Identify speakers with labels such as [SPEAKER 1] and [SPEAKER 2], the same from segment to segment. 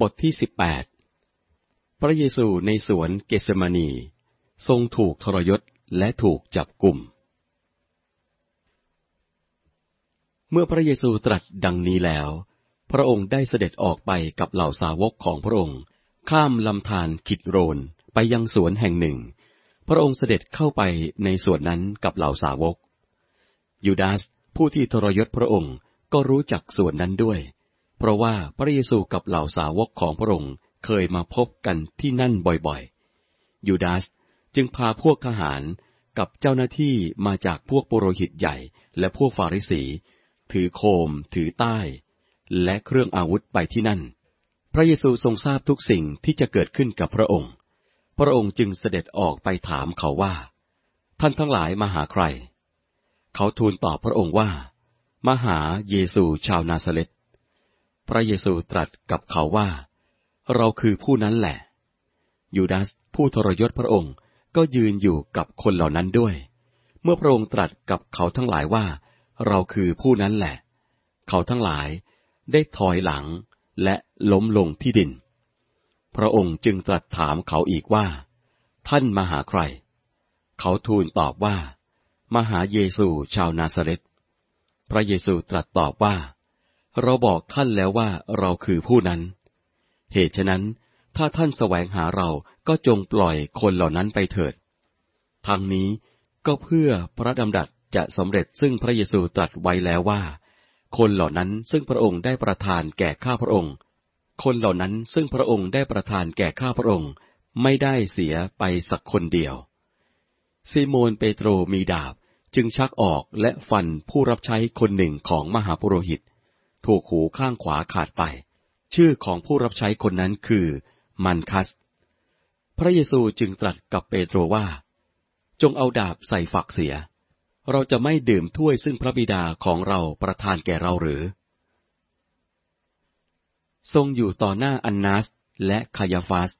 [SPEAKER 1] บทที่สิบแปด พระเยซูในสวนเกสมานี ทรงถูกทรยศและถูกจับกลุ่ม เมื่อพระเยซูตรัสดังนี้แล้ว พระองค์ได้เสด็จออกไปกับเหล่าสาวกของพระองค์ ข้ามลำธารขิดโรนไปยังสวนแห่งหนึ่ง พระองค์เสด็จเข้าไปในสวนนั้นกับเหล่าสาวก ยูดาสผู้ที่ทรยศพระองค์ก็รู้จักสวนนั้นด้วยเพราะว่าพระเยซูกับเหล่าสาวกของพระองค์เคยมาพบกันที่นั่นบ่อยๆ ยูดาสจึงพาพวกทหารกับเจ้าหน้าที่มาจากพวกปุโรหิตใหญ่และพวกฟาริสี ถือโคม ถือใต้ และเครื่องอาวุธไปที่นั่น พระเยซูทรงทราบทุกสิ่งที่จะเกิดขึ้นกับพระองค์ พระองค์จึงเสด็จออกไปถามเขาว่า ท่านทั้งหลายมาหาใคร เขาทูลตอบพระองค์ว่า มาหาเยซูชาวนาซาเรต พระเยซูตรัสกับเขาว่า เราคือผู้นั้นแหละ ยูดาสผู้ทรยศพระองค์ก็ยืนอยู่กับคนเหล่านั้นด้วย เมื่อพระองค์ตรัสกับเขาทั้งหลายว่า เราคือผู้นั้นแหละ เขาทั้งหลายได้ถอยหลังและล้มลงที่ดิน พระองค์จึงตรัสถามเขาอีกว่า ท่านมาหาใคร เขาทูลตอบว่า มาหาเยซูชาวนาซาเรตพระเยซูตรัสตอบว่า เราบอกท่านแล้วว่าเราคือผู้นั้น เหตุฉะนั้น ถ้าท่านแสวงหาเราก็จงปล่อยคนเหล่านั้นไปเถิด ทางนี้ก็เพื่อพระดำรัสจะสำเร็จซึ่งพระเยซูตรัสไว้แล้วว่า คนเหล่านั้นซึ่งพระองค์ได้ประทานแก่ข้าพระองค์ คนเหล่านั้นซึ่งพระองค์ได้ประทานแก่ข้าพระองค์ ไม่ได้เสียไปสักคนเดียวซีโมนเปโตรมีดาบจึงชักออกและฟันผู้รับใช้คนหนึ่งของมหาปุโรหิต ถูกหูข้างขวาขาดไป ชื่อของผู้รับใช้คนนั้นคือ มันคัส พระเยซูจึงตรัสกับเปโตรว่า จงเอาดาบใส่ฝักเสีย เราจะไม่ดื่มถ้วยซึ่งพระบิดาของเราประทานแก่เราหรือ ทรงอยู่ต่อหน้าอันนาสและคายาฟาส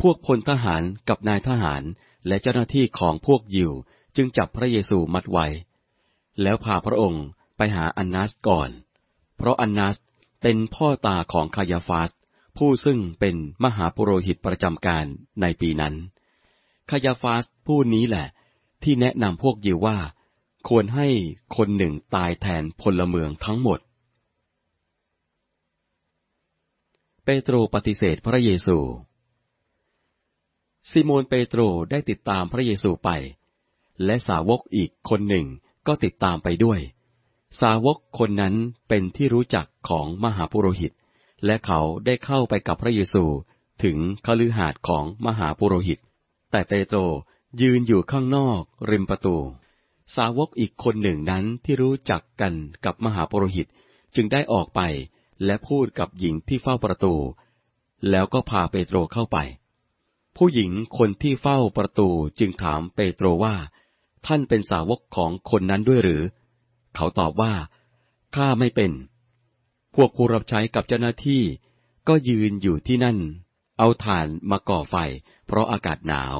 [SPEAKER 1] พวกพลทหารกับนายทหารและเจ้าหน้าที่ของพวกยิวจึงจับพระเยซูมัดไว้ แล้วพาพระองค์ไปหาอันนัสก่อน เพราะอันนัสเป็นพ่อตาของคายาฟาส ผู้ซึ่งเป็นมหาปุโรหิตประจำการในปีนั้น คายาฟาสผู้นี้แหละ ที่แนะนำพวกยิวว่า ควรให้คนหนึ่งตายแทนพลเมืองทั้งหมด เปโตรปฏิเสธพระเยซู ซิโมนเปโตรได้ติดตามพระเยซูไป และสาวกอีกคนหนึ่ง ก็ติดตามไปด้วย สาวกคนนั้นเป็นที่รู้จักของมหาปุโรหิต และเขาได้เข้าไปกับพระเยซูถึงคฤหาสน์ของมหาปุโรหิต แต่เปโตรยืนอยู่ข้างนอกริมประตู สาวกอีกคนหนึ่งนั้นที่รู้จักกันกับมหาปุโรหิตจึงได้ออกไปและพูดกับหญิงที่เฝ้าประตู แล้วก็พาเปโตรเข้าไป ผู้หญิงคนที่เฝ้าประตูจึงถามเปโตรว่า ท่านเป็นสาวกของคนนั้นด้วยหรือ เขาตอบว่า ข้าไม่เป็น พวกผู้รับใช้กับเจ้าหน้าที่ ก็ยืนอยู่ที่นั่น เอาถ่านมาก่อไฟ เพราะอากาศหนาว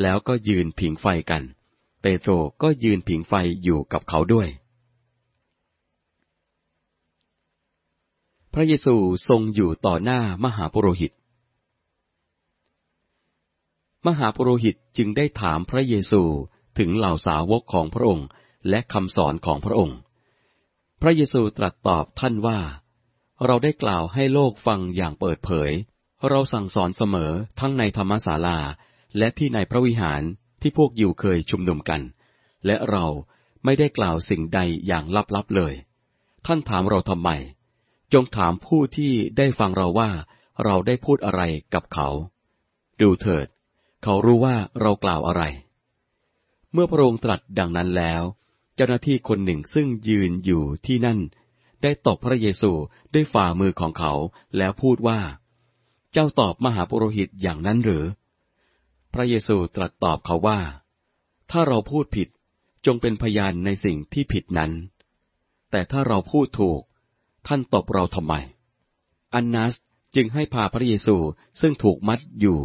[SPEAKER 1] แล้วก็ยืนผิงไฟกัน เปโตรก็ยืนผิงไฟอยู่กับเขาด้วย พระเยซูทรงอยู่ต่อหน้ามหาปุโรหิตมหาปุโรหิตจึงได้ถามพระเยซู ถึงเหล่าสาวกของพระองค์และคำสอนของพระองค์ พระเยซูตรัสตอบท่านว่า เราได้กล่าวให้โลกฟังอย่างเปิดเผย เราสั่งสอนเสมอทั้งในธรรมศาลา และที่ในพระวิหารที่พวกยิวเคยชุมนุมกัน และเราไม่ได้กล่าวสิ่งใดอย่างลับๆเลย ท่านถามเราทำไม จงถามผู้ที่ได้ฟังเราว่าเราได้พูดอะไรกับเขา ดูเถิด เขารู้ว่าเรากล่าวอะไร เมื่อพระองค์ตรัสดังนั้นแล้ว เจ้าหน้าที่คนหนึ่งซึ่งยืนอยู่ที่นั่น ได้ตบพระเยซูด้วยฝ่ามือของเขาแล้วพูดว่า เจ้าตอบมหาปุโรหิตอย่างนั้นหรือ พระเยซูตรัสตอบเขาว่า ถ้าเราพูดผิดจงเป็นพยานในสิ่งที่ผิดนั้น แต่ถ้าเราพูดถูก ท่านตบเราทำไม อันนัสจึงให้พาพระเยซูซึ่งถูกมัดอยู่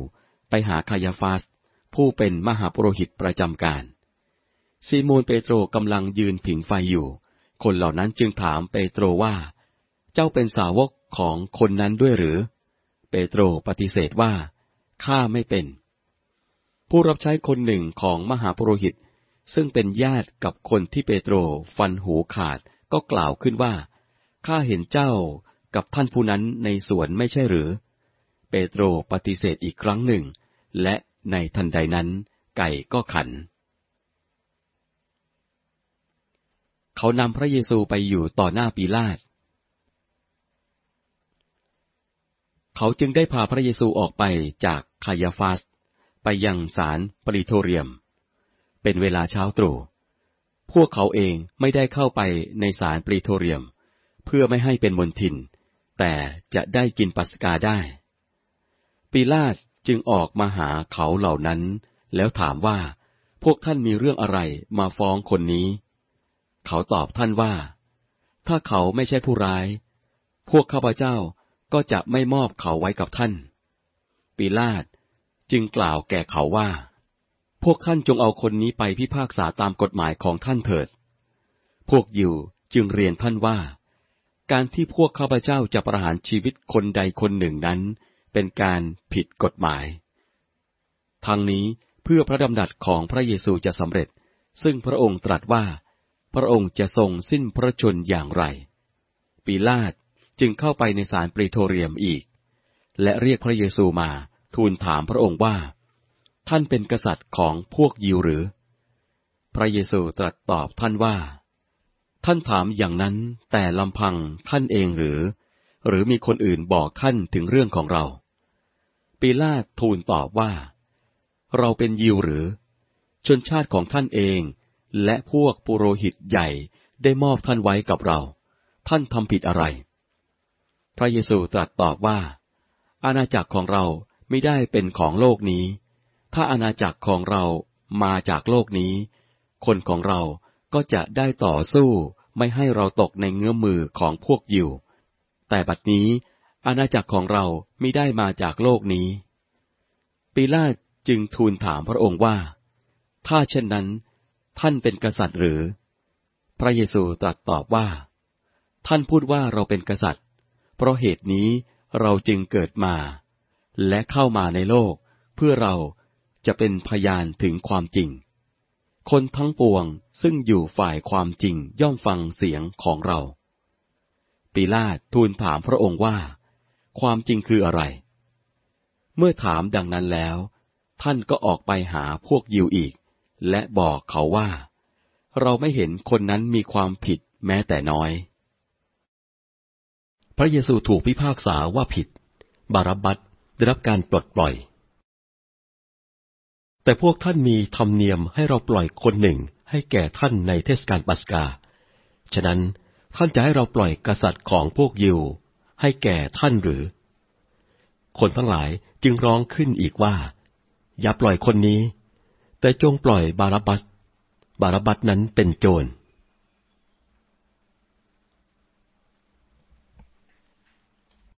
[SPEAKER 1] ไปหาคายาฟาส ผู้เป็นมหาปุโรหิตประจำการ ซีโมนเปโตรกำลังยืนผิงไฟอยู่ คนเหล่านั้นจึงถามเปโตรว่า เจ้าเป็นสาวกของคนนั้นด้วยหรือ เปโตรปฏิเสธว่า ข้าไม่เป็น ผู้รับใช้คนหนึ่งของมหาปุโรหิต ซึ่งเป็นญาติกับคนที่เปโตรฟันหูขาดก็กล่าวขึ้นว่า ข้าเห็นเจ้ากับท่านผู้นั้นในสวนไม่ใช่หรือ เปโตรปฏิเสธอีกครั้งหนึ่ง และในทันใดนั้นไก่ก็ขัน เขานำพระเยซูไปอยู่ต่อหน้าปีลาต เขาจึงได้พาพระเยซูออกไปจากคายาฟาส ไปยังศาลปริโทเรียม เป็นเวลาเช้าตรู่ พวกเขาเองไม่ได้เข้าไปในศาลปริโทเรียม เพื่อไม่ให้เป็นมนทิน แต่จะได้กินปัสกาได้ ปีลาตจึงออกมาหาเขาเหล่านั้น แล้วถามว่าพวกท่านมีเรื่องอะไรมาฟ้องคนนี้ เขาตอบท่านว่า ถ้าเขาไม่ใช่ผู้ร้าย พวกข้าพเจ้าก็จะไม่มอบเขาไว้กับท่านปีลาตจึงกล่าวแก่เขาว่า พวกท่านจงเอาคนนี้ไปพิพากษาตามกฎหมายของท่านเถิด พวกยิวจึงเรียนท่านว่า การที่พวกข้าพเจ้าจะประหารชีวิตคนใดคนหนึ่งนั้น เป็นการผิดกฎหมาย ทางนี้เพื่อพระดำรัสของพระเยซูจะสำเร็จ ซึ่งพระองค์ตรัสว่า พระองค์จะทรงสิ้นพระชนอย่างไร ปีลาตจึงเข้าไปในศาลปริโทเรียมอีก และเรียกพระเยซูมาทูลถามพระองค์ว่า ท่านเป็นกษัตริย์ของพวกยิวหรือ พระเยซูตรัสตอบท่านว่า ท่านถามอย่างนั้นแต่ลำพังท่านเองหรือ หรือมีคนอื่นบอกท่านถึงเรื่องของเรา ปีลาตทูลตอบว่า เราเป็นยิวหรือ ชนชาติของท่านเอง และพวกปุโรหิตใหญ่ได้มอบท่านไว้กับเรา ท่านทำผิดอะไร พระเยซูตรัสตอบว่า อาณาจักรของเราไม่ได้เป็นของโลกนี้ ถ้าอาณาจักรของเรามาจากโลกนี้ คนของเราก็จะได้ต่อสู้ไม่ให้เราตกในเงื้อมือของพวกยิว แต่บัดนี้อาณาจักรของเราไม่ได้มาจากโลกนี้ ปีลาตจึงทูลถามพระองค์ว่า ถ้าเช่นนั้น ท่านเป็นกษัตริย์หรือ พระเยซูตรัสตอบว่า ท่านพูดว่าเราเป็นกษัตริย์ เพราะเหตุนี้เราจึงเกิดมา และเข้ามาในโลก เพื่อเราจะเป็นพยานถึงความจริง คนทั้งปวงซึ่งอยู่ฝ่ายความจริงย่อมฟังเสียงของเราปีลาตทูลถามพระองค์ว่า ความจริงคืออะไร เมื่อถามดังนั้นแล้ว ท่านก็ออกไปหาพวกยิวอีก และบอกเขาว่า เราไม่เห็นคนนั้นมีความผิดแม้แต่น้อย พระเยซูถูกพิพากษาว่าผิด บารับบัตได้รับการปลดปล่อย แต่พวกท่านมีธรรมเนียมให้เราปล่อยคนหนึ่งให้แก่ท่านในเทศกาลปัสกา ฉะนั้นท่านจะให้เราปล่อยกษัตริย์ของพวกยิว ให้แก่ท่านหรือ คนทั้งหลายจึงร้องขึ้นอีกว่า อย่าปล่อยคนนี้ แต่จงปล่อยบารับัส บารับัสนั้นเป็นโจร